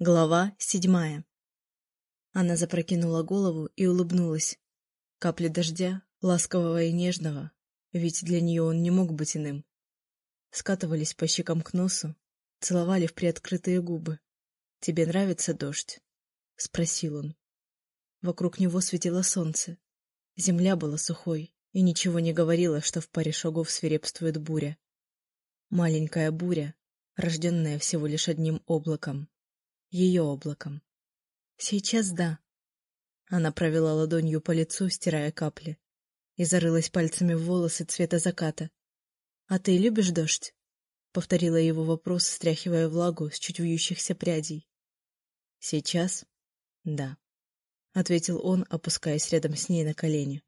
Глава седьмая. Она запрокинула голову и улыбнулась. Капли дождя, ласкового и нежного, ведь для нее он не мог быть иным. Скатывались по щекам к носу, целовали в приоткрытые губы. «Тебе нравится дождь?» — спросил он. Вокруг него светило солнце. Земля была сухой и ничего не говорила, что в паре шагов свирепствует буря. Маленькая буря, рожденная всего лишь одним облаком ее облаком. Сейчас да. Она провела ладонью по лицу, стирая капли, и зарылась пальцами в волосы цвета заката. «А ты любишь дождь?» — повторила его вопрос, стряхивая влагу с чуть вьющихся прядей. «Сейчас? Да», — ответил он, опускаясь рядом с ней на колени.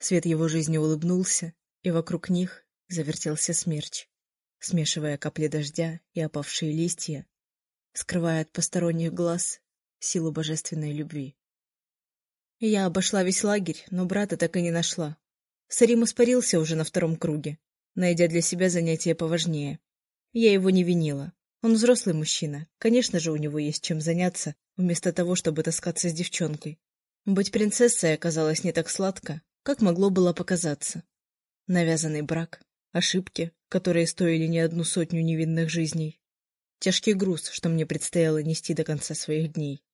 Свет его жизни улыбнулся, и вокруг них завертелся смерч, смешивая капли дождя и опавшие листья скрывая от посторонних глаз силу божественной любви. Я обошла весь лагерь, но брата так и не нашла. Сарим испарился уже на втором круге, найдя для себя занятие поважнее. Я его не винила. Он взрослый мужчина, конечно же, у него есть чем заняться, вместо того, чтобы таскаться с девчонкой. Быть принцессой оказалось не так сладко, как могло было показаться. Навязанный брак, ошибки, которые стоили не одну сотню невинных жизней, Тяжкий груз, что мне предстояло нести до конца своих дней.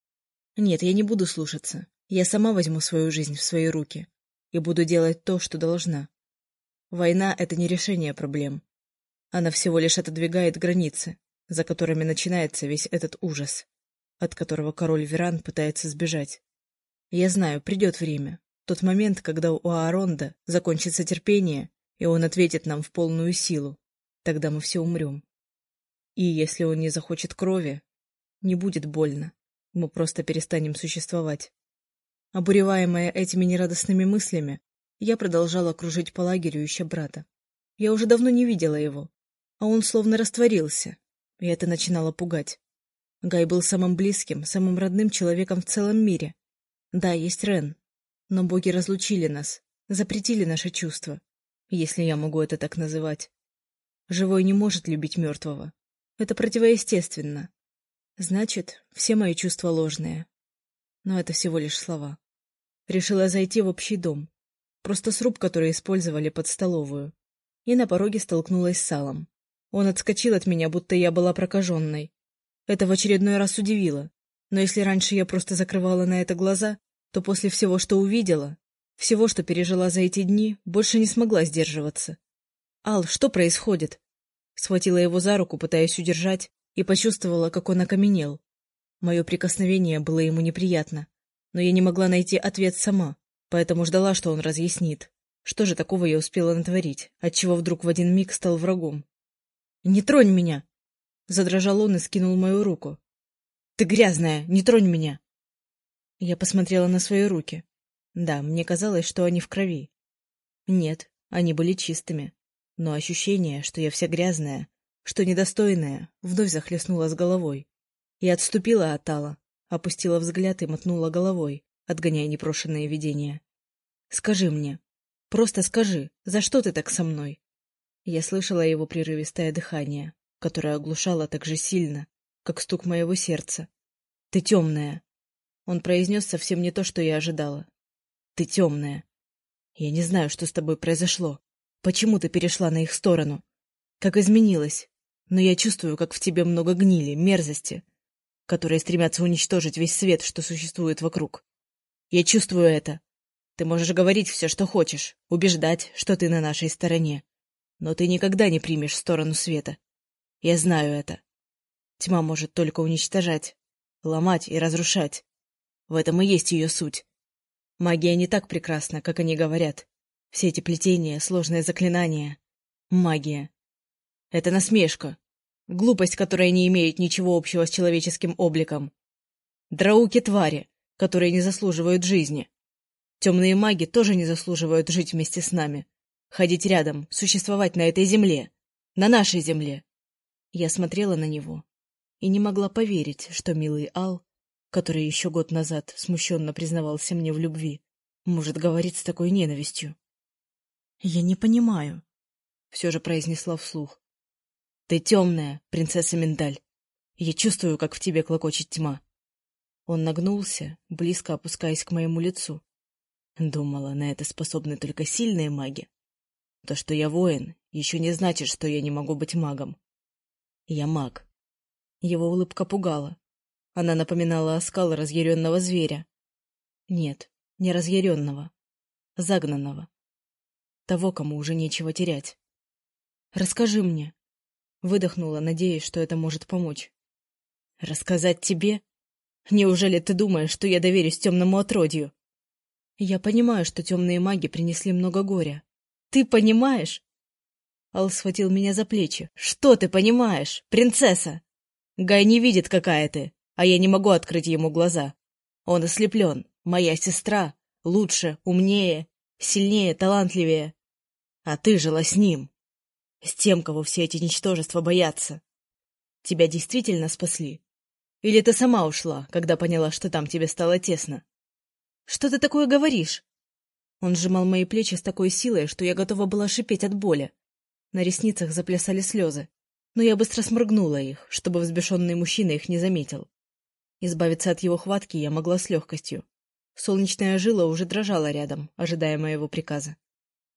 Нет, я не буду слушаться. Я сама возьму свою жизнь в свои руки и буду делать то, что должна. Война — это не решение проблем. Она всего лишь отодвигает границы, за которыми начинается весь этот ужас, от которого король Веран пытается сбежать. Я знаю, придет время, тот момент, когда у Ааронда закончится терпение, и он ответит нам в полную силу. Тогда мы все умрем. И если он не захочет крови, не будет больно. Мы просто перестанем существовать. Обуреваемая этими нерадостными мыслями, я продолжала кружить по лагерю, ища брата. Я уже давно не видела его, а он словно растворился, и это начинало пугать. Гай был самым близким, самым родным человеком в целом мире. Да, есть Рен, но боги разлучили нас, запретили наши чувства, если я могу это так называть. Живой не может любить мертвого, это противоестественно. Значит, все мои чувства ложные. Но это всего лишь слова. Решила зайти в общий дом. Просто сруб, который использовали под столовую. И на пороге столкнулась с Салом. Он отскочил от меня, будто я была прокаженной. Это в очередной раз удивило. Но если раньше я просто закрывала на это глаза, то после всего, что увидела, всего, что пережила за эти дни, больше не смогла сдерживаться. «Ал, что происходит?» Схватила его за руку, пытаясь удержать, и почувствовала, как он окаменел. Мое прикосновение было ему неприятно, но я не могла найти ответ сама, поэтому ждала, что он разъяснит. Что же такого я успела натворить, отчего вдруг в один миг стал врагом? «Не тронь меня!» Задрожал он и скинул мою руку. «Ты грязная! Не тронь меня!» Я посмотрела на свои руки. Да, мне казалось, что они в крови. Нет, они были чистыми но ощущение, что я вся грязная, что недостойная, вновь захлестнула с головой. Я отступила от Тала, опустила взгляд и мотнула головой, отгоняя непрошенные видения. «Скажи мне, просто скажи, за что ты так со мной?» Я слышала его прерывистое дыхание, которое оглушало так же сильно, как стук моего сердца. «Ты темная!» Он произнес совсем не то, что я ожидала. «Ты темная!» «Я не знаю, что с тобой произошло. Почему ты перешла на их сторону? Как изменилась? Но я чувствую, как в тебе много гнили, мерзости, которые стремятся уничтожить весь свет, что существует вокруг. Я чувствую это. Ты можешь говорить все, что хочешь, убеждать, что ты на нашей стороне. Но ты никогда не примешь сторону света. Я знаю это. Тьма может только уничтожать, ломать и разрушать. В этом и есть ее суть. Магия не так прекрасна, как они говорят. Все эти плетения, сложные заклинания. Магия. Это насмешка. Глупость, которая не имеет ничего общего с человеческим обликом. Драуки-твари, которые не заслуживают жизни. Темные маги тоже не заслуживают жить вместе с нами. Ходить рядом, существовать на этой земле. На нашей земле. Я смотрела на него и не могла поверить, что милый Ал, который еще год назад смущенно признавался мне в любви, может говорить с такой ненавистью. «Я не понимаю», — все же произнесла вслух. «Ты темная, принцесса Миндаль. Я чувствую, как в тебе клокочет тьма. Он нагнулся, близко опускаясь к моему лицу. Думала, на это способны только сильные маги. То, что я воин, еще не значит, что я не могу быть магом. Я маг. Его улыбка пугала. Она напоминала оскал разъяренного зверя. Нет, не разъяренного. Загнанного. Того, кому уже нечего терять. «Расскажи мне», — выдохнула, надеясь, что это может помочь. «Рассказать тебе? Неужели ты думаешь, что я доверюсь темному отродью?» «Я понимаю, что темные маги принесли много горя. Ты понимаешь?» Ал схватил меня за плечи. «Что ты понимаешь, принцесса? Гай не видит, какая ты, а я не могу открыть ему глаза. Он ослеплен. Моя сестра лучше, умнее, сильнее, талантливее. А ты жила с ним. С тем, кого все эти ничтожества боятся. Тебя действительно спасли? Или ты сама ушла, когда поняла, что там тебе стало тесно? Что ты такое говоришь? Он сжимал мои плечи с такой силой, что я готова была шипеть от боли. На ресницах заплясали слезы, но я быстро сморгнула их, чтобы взбешенный мужчина их не заметил. Избавиться от его хватки я могла с легкостью. Солнечная жила уже дрожала рядом, ожидая моего приказа.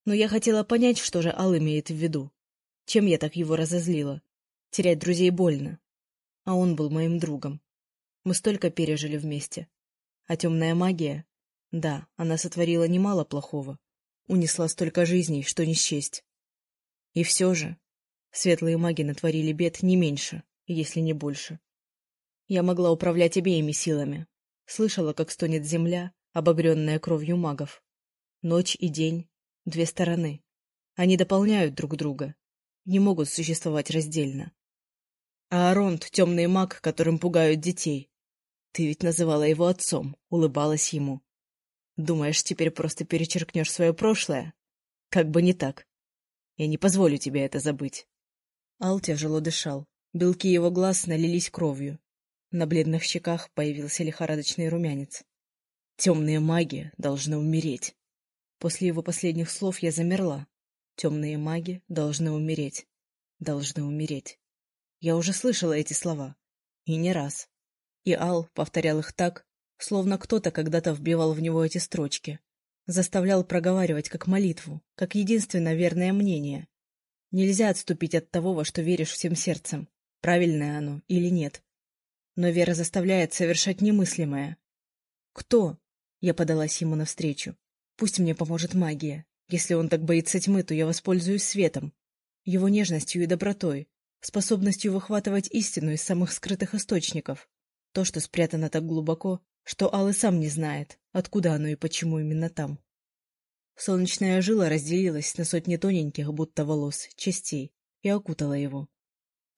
Но я хотела понять, что же Ал имеет в виду. Чем я так его разозлила? Терять друзей больно. А он был моим другом. Мы столько пережили вместе. А темная магия? Да, она сотворила немало плохого. Унесла столько жизней, что не счесть. И все же, светлые маги натворили бед не меньше, если не больше. Я могла управлять обеими силами, Слышала, как стонет земля, обогренная кровью магов. Ночь и день — две стороны. Они дополняют друг друга, не могут существовать раздельно. А Аронт — темный маг, которым пугают детей. Ты ведь называла его отцом, улыбалась ему. Думаешь, теперь просто перечеркнешь свое прошлое? Как бы не так. Я не позволю тебе это забыть. Ал тяжело дышал. Белки его глаз налились кровью. На бледных щеках появился лихорадочный румянец. Темные маги должны умереть. После его последних слов я замерла. Темные маги должны умереть. Должны умереть. Я уже слышала эти слова. И не раз. И Ал повторял их так, словно кто-то когда-то вбивал в него эти строчки. Заставлял проговаривать как молитву, как единственно верное мнение. Нельзя отступить от того, во что веришь всем сердцем, правильное оно или нет. Но Вера заставляет совершать немыслимое. «Кто?» Я подалась ему навстречу. «Пусть мне поможет магия. Если он так боится тьмы, то я воспользуюсь светом, его нежностью и добротой, способностью выхватывать истину из самых скрытых источников. То, что спрятано так глубоко, что Аллы сам не знает, откуда оно и почему именно там. Солнечная жила разделилась на сотни тоненьких, будто волос, частей, и окутала его.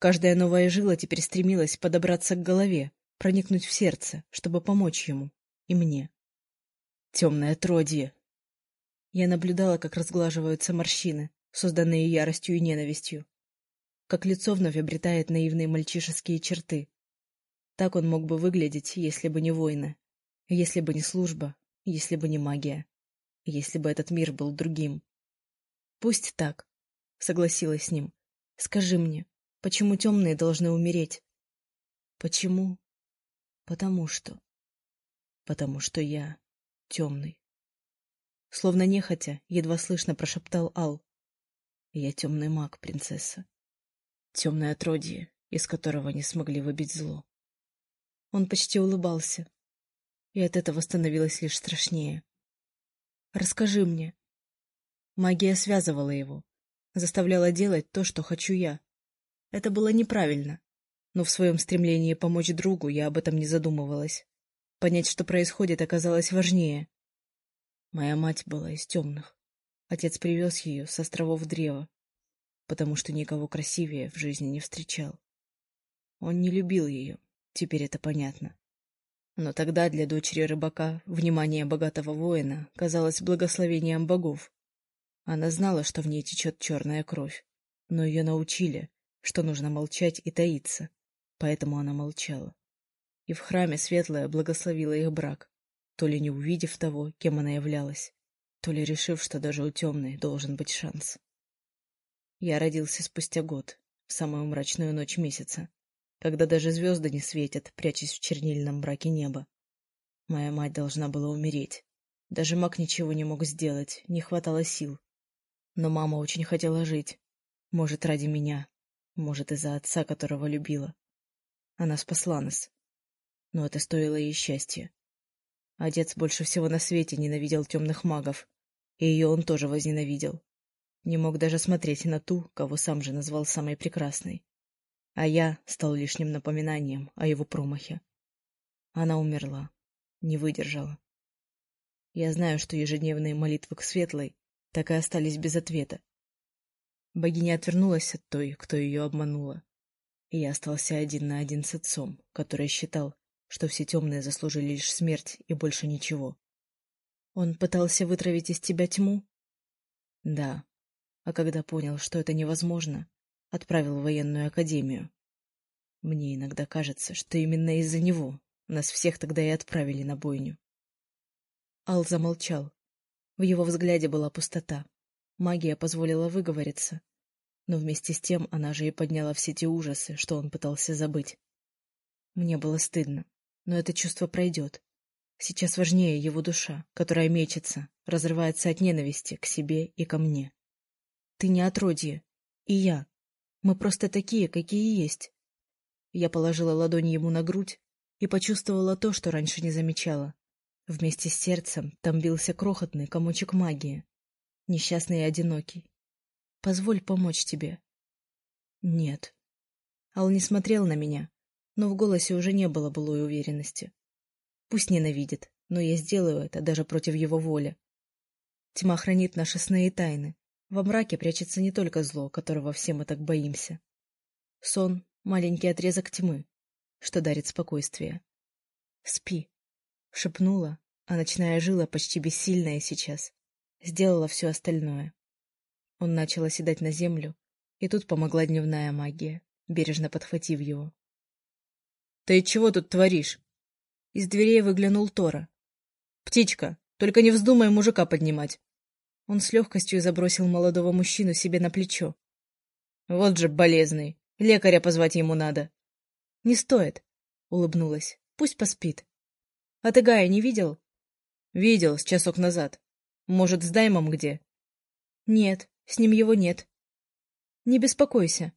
Каждая новая жила теперь стремилась подобраться к голове, проникнуть в сердце, чтобы помочь ему и мне. Темное отродье! Я наблюдала, как разглаживаются морщины, созданные яростью и ненавистью, как лицо вновь обретает наивные мальчишеские черты. Так он мог бы выглядеть, если бы не войны, если бы не служба, если бы не магия, если бы этот мир был другим. Пусть так, согласилась с ним. Скажи мне, Почему темные должны умереть? Почему? Потому что... Потому что я темный. Словно нехотя, едва слышно прошептал Ал. Я темный маг, принцесса. Темное отродье, из которого не смогли выбить зло. Он почти улыбался, и от этого становилось лишь страшнее. «Расскажи мне». Магия связывала его, заставляла делать то, что хочу я. Это было неправильно. Но в своем стремлении помочь другу я об этом не задумывалась. Понять, что происходит, оказалось важнее. Моя мать была из темных. Отец привез ее с островов Древа, потому что никого красивее в жизни не встречал. Он не любил ее, теперь это понятно. Но тогда для дочери рыбака внимание богатого воина казалось благословением богов. Она знала, что в ней течет черная кровь, но ее научили, что нужно молчать и таиться, поэтому она молчала. И в храме Светлая благословила их брак, то ли не увидев того, кем она являлась, то ли решив, что даже у темной должен быть шанс. Я родился спустя год, в самую мрачную ночь месяца. когда даже звезды не светят, прячась в чернильном мраке неба. Моя мать должна была умереть. Даже маг ничего не мог сделать, не хватало сил. Но мама очень хотела жить. Может, ради меня, может, из-за отца, которого любила. Она спасла нас. Но это стоило ей счастья. Отец больше всего на свете ненавидел темных магов, и ее он тоже возненавидел. Не мог даже смотреть на ту, кого сам же назвал самой прекрасной. А я стал лишним напоминанием о его промахе. Она умерла, не выдержала. Я знаю, что ежедневные молитвы к светлой так и остались без ответа. Богиня отвернулась от той, кто ее обманула. И я остался один на один с отцом, который считал, что все темные заслужили лишь смерть и больше ничего. Он пытался вытравить из тебя тьму? Да. А когда понял, что это невозможно, отправил в военную академию. Мне иногда кажется, что именно из-за него нас всех тогда и отправили на бойню. Ал замолчал. В его взгляде была пустота. Магия позволила выговориться. Но вместе с тем она же и подняла все те ужасы, что он пытался забыть. Мне было стыдно, но это чувство пройдет. Сейчас важнее его душа, которая мечется, разрывается от ненависти к себе и ко мне. Ты не отродье. И я. Мы просто такие, какие есть. Я положила ладонь ему на грудь и почувствовала то, что раньше не замечала. Вместе с сердцем там бился крохотный комочек магии. Несчастный и одинокий. Позволь помочь тебе. Нет. Ал не смотрел на меня, но в голосе уже не было былой уверенности. Пусть ненавидит, но я сделаю это даже против его воли. Тьма хранит наши сны и тайны. Во мраке прячется не только зло, которого все мы так боимся. Сон — маленький отрезок тьмы, что дарит спокойствие. Спи, — шепнула, а ночная жила почти бессильная сейчас. Сделала все остальное. Он начал оседать на землю, и тут помогла дневная магия, бережно подхватив его. — Ты чего тут творишь? Из дверей выглянул Тора. — Птичка, только не вздумай мужика поднимать. Он с легкостью забросил молодого мужчину себе на плечо. Вот же болезный. Лекаря позвать ему надо. — Не стоит, — улыбнулась. — Пусть поспит. — А ты Гая не видел? — Видел, с часок назад. Может, с Даймом где? — Нет, с ним его нет. — Не беспокойся.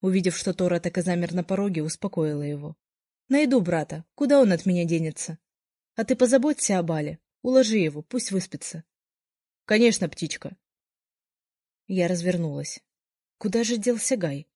Увидев, что Тора так и замер на пороге, успокоила его. — Найду брата. Куда он от меня денется? А ты позаботься о Бале. Уложи его, пусть выспится. Конечно, птичка. Я развернулась. Куда же делся Гай?